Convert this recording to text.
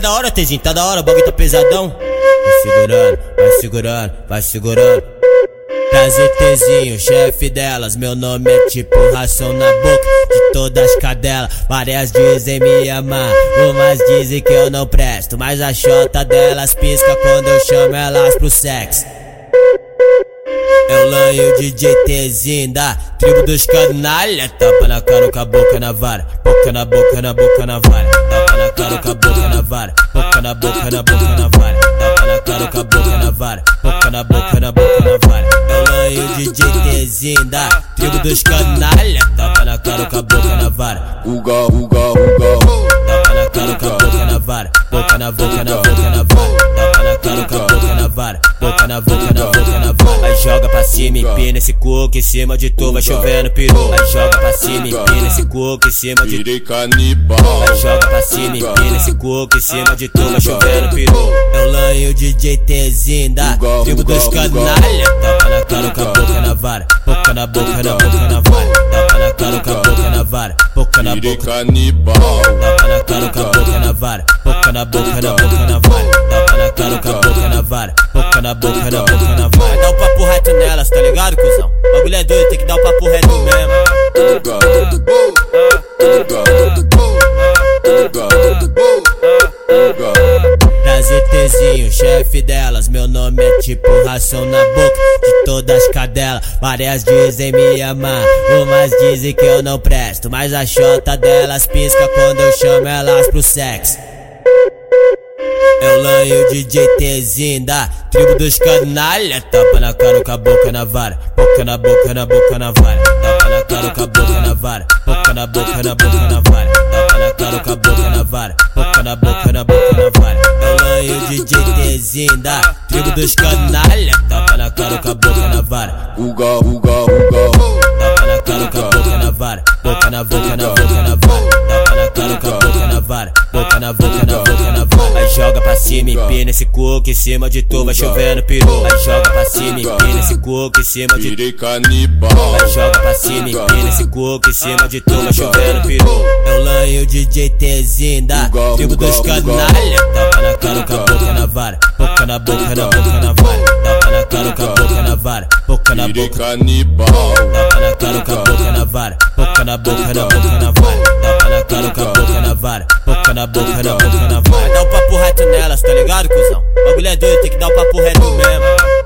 Tá da hora, Tezinho, tá da hora, o bagulho tá pesadão. Vai segurando, vai segurando, vai segurando. Prazer, Tezinho, chefe delas. Meu nome é tipo ração na boca de todas as cadelas. Várias dizem me amar, umas dizem que eu não presto. Mas a chota delas pisca quando eu chamo elas pro sexo. Eu lanho DJ Tezinho da tribo dos canalha. Tapa na cara com a boca na vara. Boca na boca, na boca na vara. Tapa na cara com a boca na vara. Boca na boca, na boca na vara. Tapa na cara com a boca na vara. Boca na boca, na boca na vara. Eu lanho DJ Tezinho da tribo dos canalha. Tapa na cara com a boca na vara. Uga, uga, uga. Tapa na cara com a boca na vara. Boca na boca, na boca na vara. Tapa na cara com a boca na vara. Boca na boca, na boca na vara. Cima, empina esse coco em cima de tu, vai chovendo peru. Aí joga pra cima, empina esse coco em cima de tu. Canibal. Aí joga pra cima, empina esse coco em cima de tu, vai chovendo peru. Eu lanho DJ Tezinho da tribo dos canalha. Tapa na cara com a boca na vara. Boca na boca, na boca na vara. Tapa na cara com a boca na vara. Boca na Virei boca. canibal. Tapa na cara com a boca na vara. Boca na boca, na boca na vara. Tapa na cara com a boca na vara. Boca na boca, na boca na vara. Dá o papo reto nelas, tá ligado, cuzão? Bagulho é doido, tem que dar o papo reto mesmo. Chefe delas. Meu nome é tipo ração na boca de todas as cadelas. Várias dizem me amar, umas dizem que eu não presto. Mas a chota delas pisca quando eu chamo elas pro sexo. Eu lanho DJ Tezinho da tribo dos canalha. Tapa na cara com a boca na vara. Boca na boca, na boca na vara. Tapa na cara com a boca na vara. Boca na boca, na boca na vara. Tapa na cara com a boca na vara. Boca na boca, na boca na vara. Eu lanho DJ Tezinho da tribo dos canalha. Tapa na cara com a boca na vara. Uga, uga, uga. Tapa na cara com a boca na vara. Boca na boca, na boca na vara. Tapa na cara com a boca na vara. Boca na boca, joga pra cima, empina esse coco em cima de tu, vai chovendo peru. Aí joga pra cima, empina esse coco em cima de tu. Aí joga pra cima, empina esse coco em cima de tu, vai chovendo peru. Eu lanho DJ Tezinho da tribo dos canalha. Tapa na cara com a boca na vara. Boca na boca, na boca na vara. Tapa na cara com a boca na vara. Boca na boca. Tapa na cara com a boca na vara. Boca na boca, na boca na boca, na boca na vara. Dá o papo reto nelas, tá ligado, cuzão? Bagulho é doido, tem que dar o papo reto mesmo.